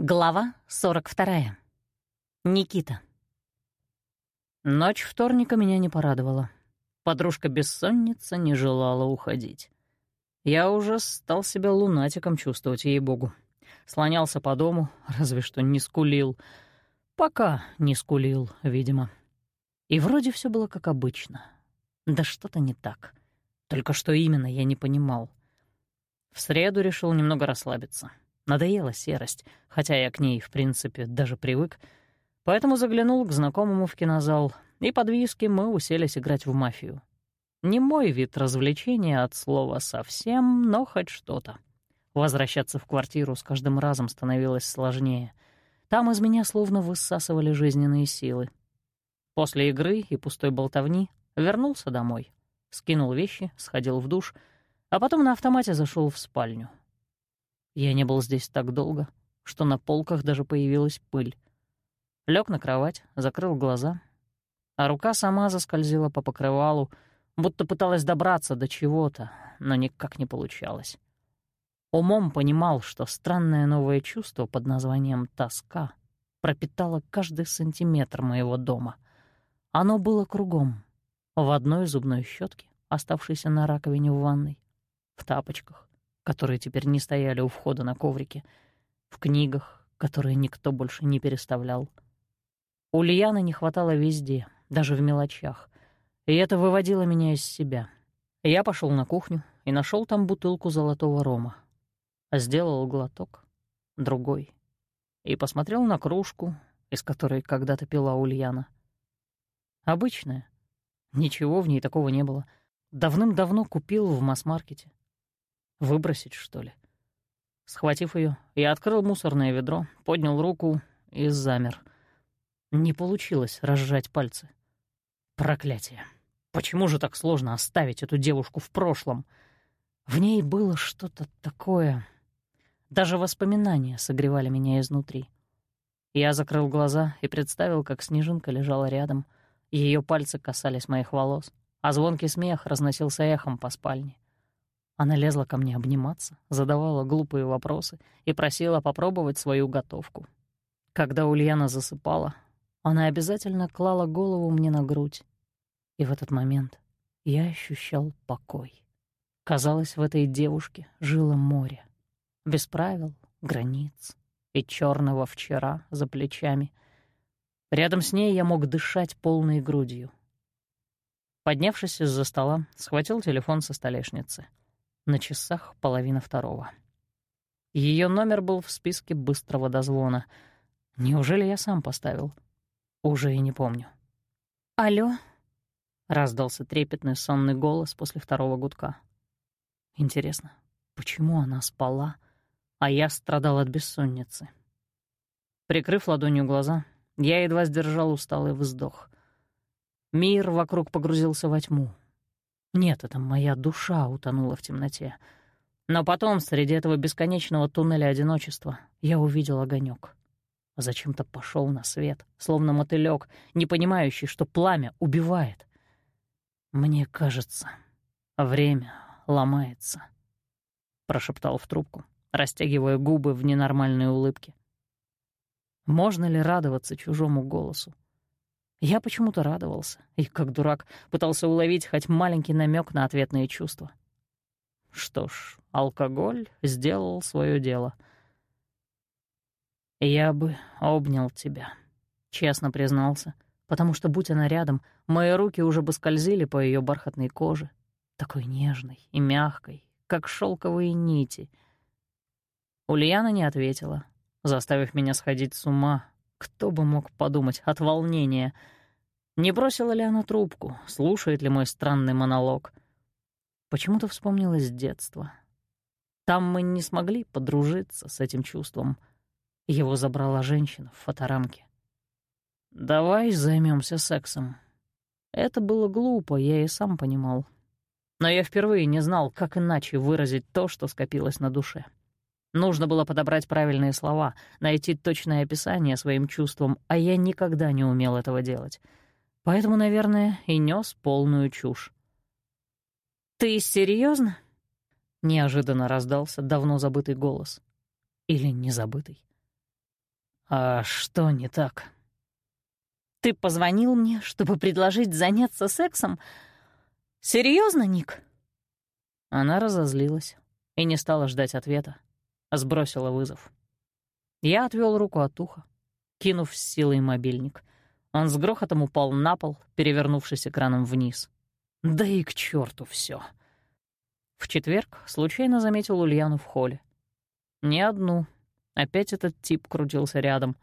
Глава 42. Никита. Ночь вторника меня не порадовала. Подружка-бессонница не желала уходить. Я уже стал себя лунатиком чувствовать, ей-богу. Слонялся по дому, разве что не скулил. Пока не скулил, видимо. И вроде все было как обычно. Да что-то не так. Только что именно, я не понимал. В среду решил немного расслабиться — Надоела серость, хотя я к ней, в принципе, даже привык. Поэтому заглянул к знакомому в кинозал, и под виски мы уселись играть в мафию. Не мой вид развлечения от слова совсем, но хоть что-то. Возвращаться в квартиру с каждым разом становилось сложнее. Там из меня словно высасывали жизненные силы. После игры и пустой болтовни вернулся домой. Скинул вещи, сходил в душ, а потом на автомате зашел в спальню. Я не был здесь так долго, что на полках даже появилась пыль. Лёг на кровать, закрыл глаза, а рука сама заскользила по покрывалу, будто пыталась добраться до чего-то, но никак не получалось. Умом понимал, что странное новое чувство под названием «тоска» пропитало каждый сантиметр моего дома. Оно было кругом. В одной зубной щетке, оставшейся на раковине в ванной, в тапочках, которые теперь не стояли у входа на коврике, в книгах, которые никто больше не переставлял. Ульяны не хватало везде, даже в мелочах, и это выводило меня из себя. Я пошел на кухню и нашел там бутылку золотого рома. Сделал глоток, другой, и посмотрел на кружку, из которой когда-то пила Ульяна. Обычная. Ничего в ней такого не было. Давным-давно купил в масс-маркете. Выбросить, что ли? Схватив ее, я открыл мусорное ведро, поднял руку и замер. Не получилось разжать пальцы. Проклятие. Почему же так сложно оставить эту девушку в прошлом? В ней было что-то такое. Даже воспоминания согревали меня изнутри. Я закрыл глаза и представил, как снежинка лежала рядом, ее пальцы касались моих волос, а звонкий смех разносился эхом по спальне. Она лезла ко мне обниматься, задавала глупые вопросы и просила попробовать свою готовку. Когда Ульяна засыпала, она обязательно клала голову мне на грудь. И в этот момент я ощущал покой. Казалось, в этой девушке жило море. Без правил, границ и черного вчера за плечами. Рядом с ней я мог дышать полной грудью. Поднявшись из-за стола, схватил телефон со столешницы — на часах половина второго. Ее номер был в списке быстрого дозвона. Неужели я сам поставил? Уже и не помню. «Алло?» — раздался трепетный сонный голос после второго гудка. Интересно, почему она спала, а я страдал от бессонницы? Прикрыв ладонью глаза, я едва сдержал усталый вздох. Мир вокруг погрузился во тьму. Нет, это моя душа утонула в темноте. Но потом, среди этого бесконечного туннеля одиночества, я увидел огонек. Зачем-то пошел на свет, словно мотылек, не понимающий, что пламя убивает. Мне кажется, время ломается, прошептал в трубку, растягивая губы в ненормальной улыбке. Можно ли радоваться чужому голосу? Я почему-то радовался и, как дурак, пытался уловить хоть маленький намек на ответные чувства. Что ж, алкоголь сделал свое дело. «Я бы обнял тебя», — честно признался, потому что, будь она рядом, мои руки уже бы скользили по ее бархатной коже, такой нежной и мягкой, как шелковые нити. Ульяна не ответила, заставив меня сходить с ума кто бы мог подумать от волнения. Не бросила ли она трубку, слушает ли мой странный монолог. Почему-то вспомнилось детство. Там мы не смогли подружиться с этим чувством. Его забрала женщина в фоторамке. «Давай займемся сексом». Это было глупо, я и сам понимал. Но я впервые не знал, как иначе выразить то, что скопилось на душе. Нужно было подобрать правильные слова, найти точное описание своим чувствам, а я никогда не умел этого делать. Поэтому, наверное, и нес полную чушь. «Ты серьезно? неожиданно раздался давно забытый голос. Или не забытый. «А что не так?» «Ты позвонил мне, чтобы предложить заняться сексом? Серьезно, Ник?» Она разозлилась и не стала ждать ответа, сбросила вызов. Я отвел руку от уха, кинув с силой мобильник. Он с грохотом упал на пол, перевернувшись экраном вниз. Да и к черту все. В четверг случайно заметил Ульяну в холле. Не одну. Опять этот тип крутился рядом.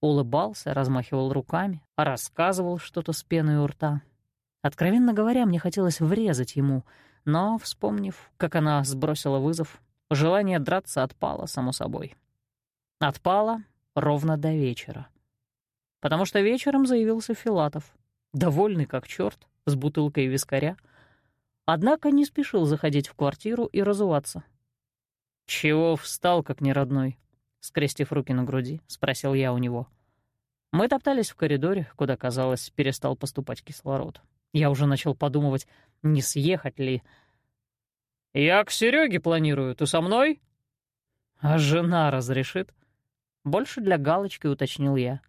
Улыбался, размахивал руками, рассказывал что-то с пеной у рта. Откровенно говоря, мне хотелось врезать ему, но, вспомнив, как она сбросила вызов, желание драться отпало, само собой. Отпало ровно до вечера. Потому что вечером заявился Филатов, довольный как черт, с бутылкой вискаря, однако не спешил заходить в квартиру и разуваться. «Чего встал, как неродной?» — скрестив руки на груди, спросил я у него. Мы топтались в коридоре, куда, казалось, перестал поступать кислород. Я уже начал подумывать, не съехать ли. «Я к Сереге планирую, ты со мной?» «А жена разрешит?» Больше для галочки уточнил я.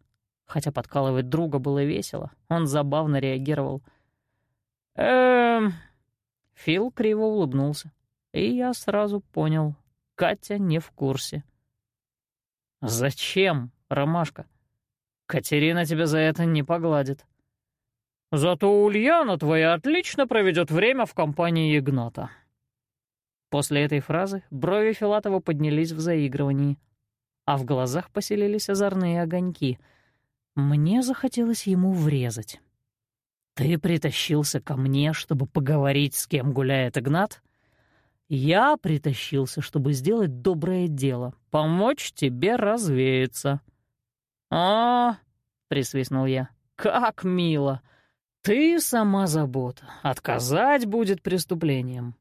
Хотя подкалывать друга было весело, он забавно реагировал. «Эм...» Фил криво улыбнулся, и я сразу понял, Катя не в курсе. «Зачем, Ромашка? Катерина тебя за это не погладит». Зато Ульяна твоя отлично проведет время в компании Игната». После этой фразы брови Филатова поднялись в заигрывании, а в глазах поселились озорные огоньки. Мне захотелось ему врезать. «Ты притащился ко мне, чтобы поговорить, с кем гуляет Игнат?» «Я притащился, чтобы сделать доброе дело, помочь тебе развеяться». «А, — присвистнул я, — как мило!» «Ты сама забота. Отказать будет преступлением».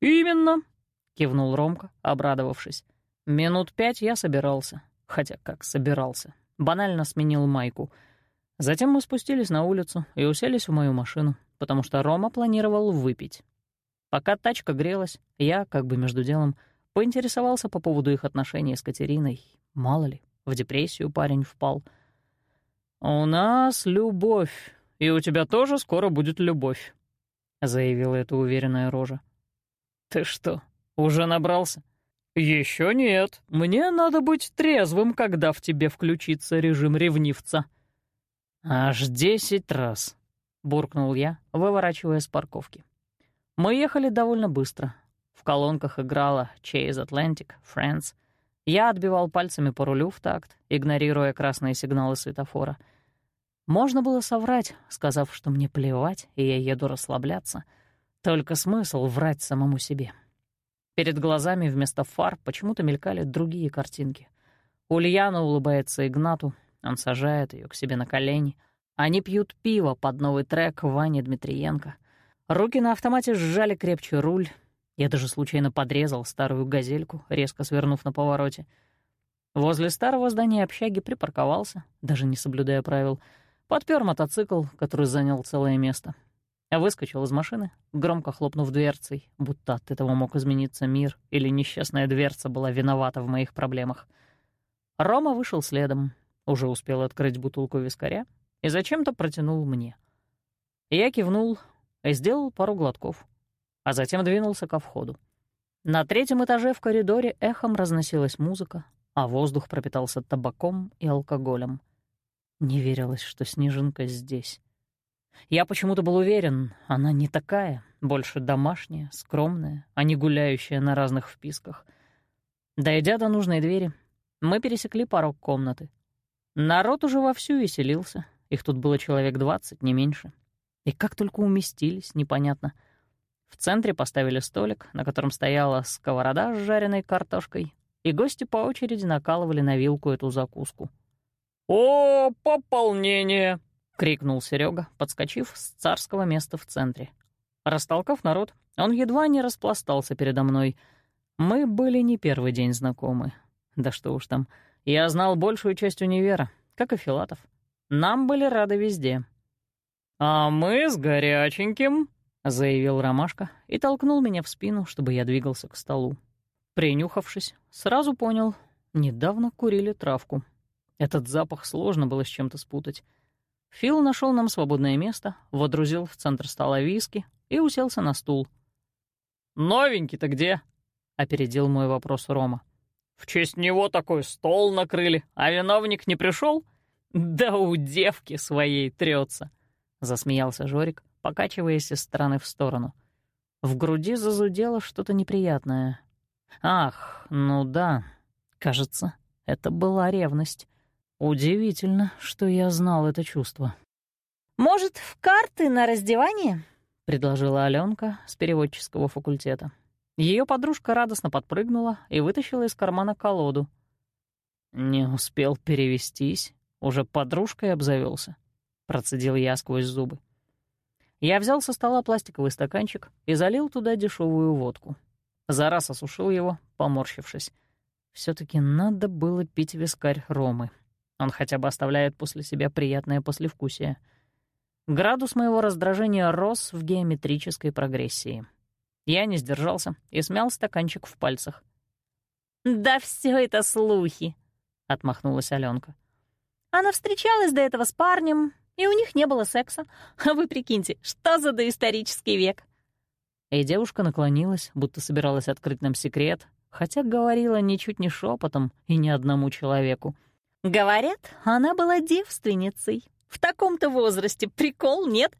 «Именно», — кивнул Ромка, обрадовавшись. Минут пять я собирался. Хотя как собирался. Банально сменил майку. Затем мы спустились на улицу и уселись в мою машину, потому что Рома планировал выпить. Пока тачка грелась, я, как бы между делом, поинтересовался по поводу их отношений с Катериной. Мало ли, в депрессию парень впал. «У нас любовь», и у тебя тоже скоро будет любовь», — заявила эта уверенная рожа. «Ты что, уже набрался?» «Еще нет. Мне надо быть трезвым, когда в тебе включится режим ревнивца». «Аж десять раз», — буркнул я, выворачивая с парковки. Мы ехали довольно быстро. В колонках играла Chase Atlantic, Friends. Я отбивал пальцами по рулю в такт, игнорируя красные сигналы светофора — можно было соврать, сказав, что мне плевать, и я еду расслабляться. Только смысл врать самому себе. Перед глазами вместо фар почему-то мелькали другие картинки. Ульяна улыбается Игнату, он сажает ее к себе на колени. Они пьют пиво под новый трек Вани Дмитриенко. Руки на автомате сжали крепче руль. Я даже случайно подрезал старую газельку, резко свернув на повороте. Возле старого здания общаги припарковался, даже не соблюдая правил — Подпер мотоцикл, который занял целое место. Выскочил из машины, громко хлопнув дверцей, будто от этого мог измениться мир или несчастная дверца была виновата в моих проблемах. Рома вышел следом, уже успел открыть бутылку вискаря и зачем-то протянул мне. Я кивнул и сделал пару глотков, а затем двинулся ко входу. На третьем этаже в коридоре эхом разносилась музыка, а воздух пропитался табаком и алкоголем — не верилось, что Снежинка здесь. Я почему-то был уверен, она не такая, больше домашняя, скромная, а не гуляющая на разных вписках. Дойдя до нужной двери, мы пересекли порог комнаты. Народ уже вовсю веселился, их тут было человек двадцать, не меньше. И как только уместились, непонятно. В центре поставили столик, на котором стояла сковорода с жареной картошкой, и гости по очереди накалывали на вилку эту закуску — «О, пополнение!» — крикнул Серега, подскочив с царского места в центре. Растолкав народ, он едва не распластался передо мной. Мы были не первый день знакомы. Да что уж там, я знал большую часть универа, как и Филатов. Нам были рады везде. «А мы с горяченьким», — заявил Ромашка и толкнул меня в спину, чтобы я двигался к столу. Принюхавшись, сразу понял, недавно курили травку. Этот запах сложно было с чем-то спутать. Фил нашел нам свободное место, водрузил в центр стола виски и уселся на стул. «Новенький-то где?» — опередил мой вопрос Рома. «В честь него такой стол накрыли, а виновник не пришел? Да у девки своей трется!» — засмеялся Жорик, покачиваясь из стороны в сторону. В груди зазудело что-то неприятное. «Ах, ну да, кажется, это была ревность. Удивительно, что я знал это чувство. «Может, в карты на раздевание?» — предложила Аленка с переводческого факультета. Ее подружка радостно подпрыгнула и вытащила из кармана колоду. «Не успел перевестись, уже подружкой обзавелся, процедил я сквозь зубы. Я взял со стола пластиковый стаканчик и залил туда дешевую водку. За раз осушил его, поморщившись. все таки надо было пить вискарь Ромы. Он хотя бы оставляет после себя приятное послевкусие. Градус моего раздражения рос в геометрической прогрессии. Я не сдержался и смял стаканчик в пальцах. «Да все это слухи», — отмахнулась Аленка. «Она встречалась до этого с парнем, и у них не было секса. А вы прикиньте, что за доисторический век?» И девушка наклонилась, будто собиралась открыть нам секрет, хотя говорила ничуть не шепотом и ни одному человеку — Говорят, она была девственницей. В таком-то возрасте прикол, нет?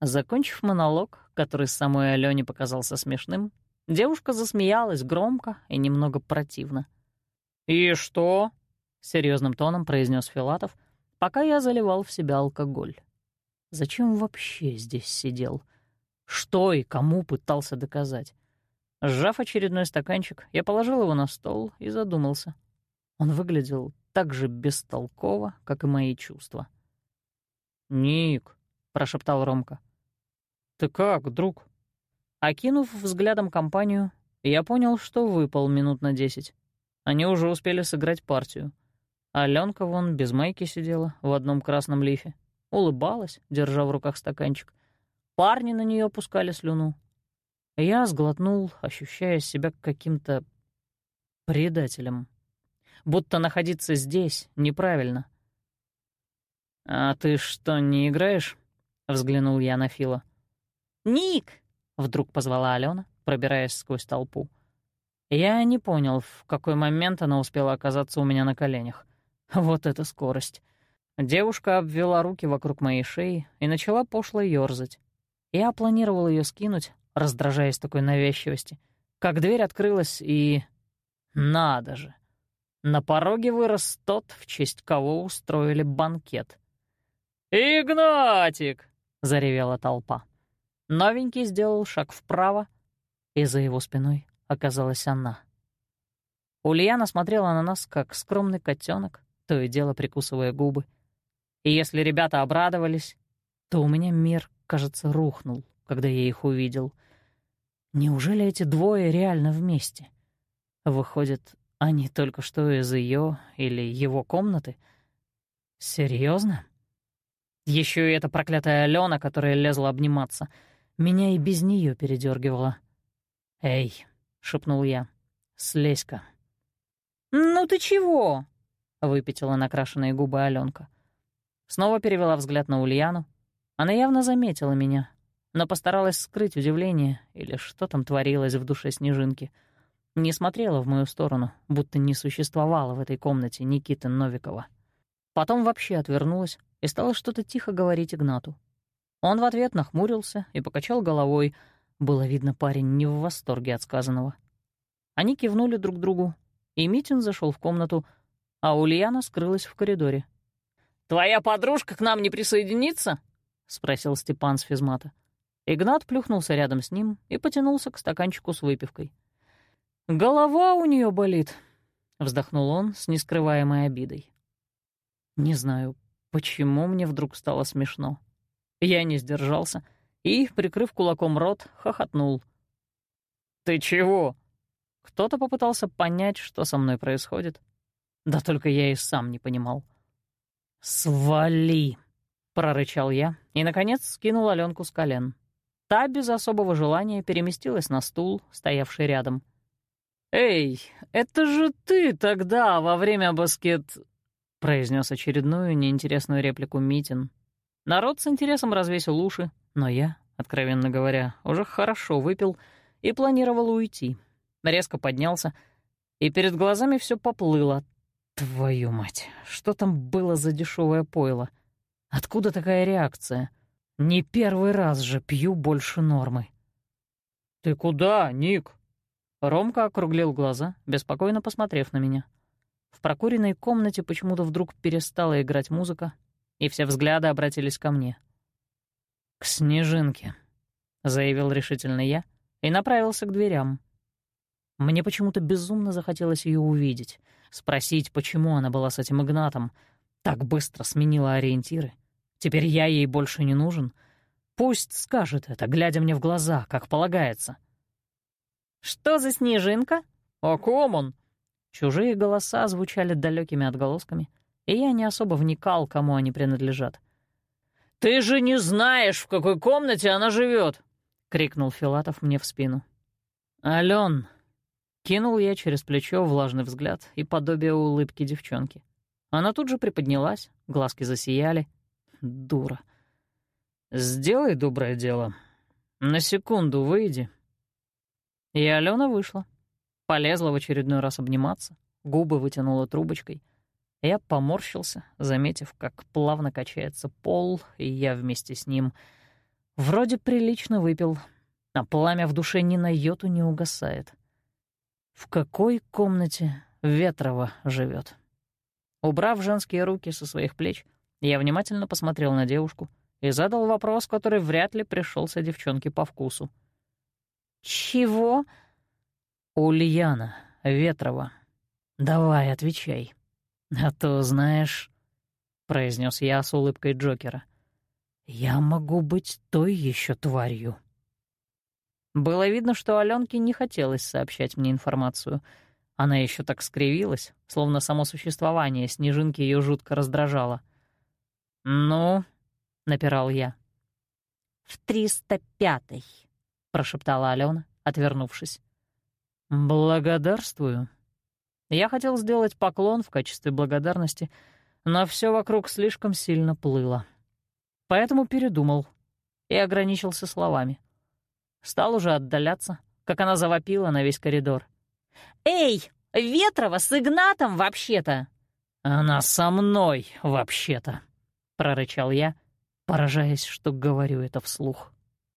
Закончив монолог, который самой Алёне показался смешным, девушка засмеялась громко и немного противно. «И что?» — серьезным тоном произнес Филатов, пока я заливал в себя алкоголь. Зачем вообще здесь сидел? Что и кому пытался доказать? Сжав очередной стаканчик, я положил его на стол и задумался. Он выглядел так же бестолково, как и мои чувства. «Ник», — прошептал Ромка. «Ты как, друг?» Окинув взглядом компанию, я понял, что выпал минут на десять. Они уже успели сыграть партию. Аленка вон без майки сидела в одном красном лифе. Улыбалась, держа в руках стаканчик. Парни на нее пускали слюну. Я сглотнул, ощущая себя каким-то предателем будто находиться здесь неправильно. «А ты что, не играешь?» — взглянул я на Фила. «Ник!» — вдруг позвала Алена, пробираясь сквозь толпу. Я не понял, в какой момент она успела оказаться у меня на коленях. Вот эта скорость. Девушка обвела руки вокруг моей шеи и начала пошло ёрзать. Я планировал ее скинуть, раздражаясь такой навязчивости, как дверь открылась и... Надо же! На пороге вырос тот, в честь кого устроили банкет. «Игнатик!» — заревела толпа. Новенький сделал шаг вправо, и за его спиной оказалась она. Ульяна смотрела на нас, как скромный котенок, то и дело прикусывая губы. И если ребята обрадовались, то у меня мир, кажется, рухнул, когда я их увидел. Неужели эти двое реально вместе? Выходит, они только что из ее или его комнаты? Серьезно? Еще и эта проклятая Алена, которая лезла обниматься. Меня и без нее передергивала. «Эй», — шепнул я, — «слезь-ка». «Ну ты чего?» — выпятила накрашенные губы Аленка. Снова перевела взгляд на Ульяну. Она явно заметила меня, но постаралась скрыть удивление или что там творилось в душе снежинки — не смотрела в мою сторону, будто не существовало в этой комнате Никиты Новикова. Потом вообще отвернулась и стала что-то тихо говорить Игнату. Он в ответ нахмурился и покачал головой. Было видно, парень не в восторге от сказанного. Они кивнули друг другу, и Митин зашел в комнату, а Ульяна скрылась в коридоре. «Твоя подружка к нам не присоединится?» — спросил Степан с физмата. Игнат плюхнулся рядом с ним и потянулся к стаканчику с выпивкой. «Голова у нее болит», — вздохнул он с нескрываемой обидой. Не знаю, почему мне вдруг стало смешно. Я не сдержался и, прикрыв кулаком рот, хохотнул. «Ты чего?» Кто-то попытался понять, что со мной происходит. Да только я и сам не понимал. «Свали!» — прорычал я и, наконец, скинул Аленку с колен. Та без особого желания переместилась на стул, стоявший рядом — «Эй, это же ты тогда во время баскет...» произнес очередную неинтересную реплику Митин. Народ с интересом развесил уши, но я, откровенно говоря, уже хорошо выпил и планировал уйти. Резко поднялся, и перед глазами все поплыло. Твою мать, что там было за дешевое пойло? Откуда такая реакция? Не первый раз же пью больше нормы. «Ты куда, Ник?» Ромка округлил глаза, беспокойно посмотрев на меня. В прокуренной комнате почему-то вдруг перестала играть музыка, и все взгляды обратились ко мне. «К снежинке», — заявил решительно я и направился к дверям. Мне почему-то безумно захотелось ее увидеть, спросить, почему она была с этим Игнатом, так быстро сменила ориентиры. Теперь я ей больше не нужен. Пусть скажет это, глядя мне в глаза, как полагается. «Что за снежинка?» «О ком он?» Чужие голоса звучали далекими отголосками, и я не особо вникал, кому они принадлежат. «Ты же не знаешь, в какой комнате она живет!» — крикнул Филатов мне в спину. «Ален!» — кинул я через плечо влажный взгляд и подобие улыбки девчонки. Она тут же приподнялась, глазки засияли. Дура. «Сделай доброе дело. На секунду выйди». И Алена вышла. Полезла в очередной раз обниматься, губы вытянула трубочкой. Я поморщился, заметив, как плавно качается пол, и я вместе с ним. Вроде прилично выпил, а пламя в душе ни на йоту не угасает. В какой комнате Ветрова живет? Убрав женские руки со своих плеч, я внимательно посмотрел на девушку и задал вопрос, который вряд ли пришелся девчонке по вкусу. «Чего?» «Ульяна Ветрова. Давай, отвечай. А то, знаешь...» — произнес я с улыбкой Джокера. «Я могу быть той еще тварью». Было видно, что Аленке не хотелось сообщать мне информацию. Она еще так скривилась, словно само существование снежинки ее жутко раздражало. «Ну?» — напирал я. «В триста пятый», — прошептала Алена, отвернувшись. «Благодарствую». Я хотел сделать поклон в качестве благодарности, но все вокруг слишком сильно плыло. Поэтому передумал и ограничился словами. Стал уже отдаляться, как она завопила на весь коридор. «Эй, Ветрова с Игнатом вообще-то!» «Она со мной вообще-то!» — прорычал я, поражаясь, что говорю это вслух.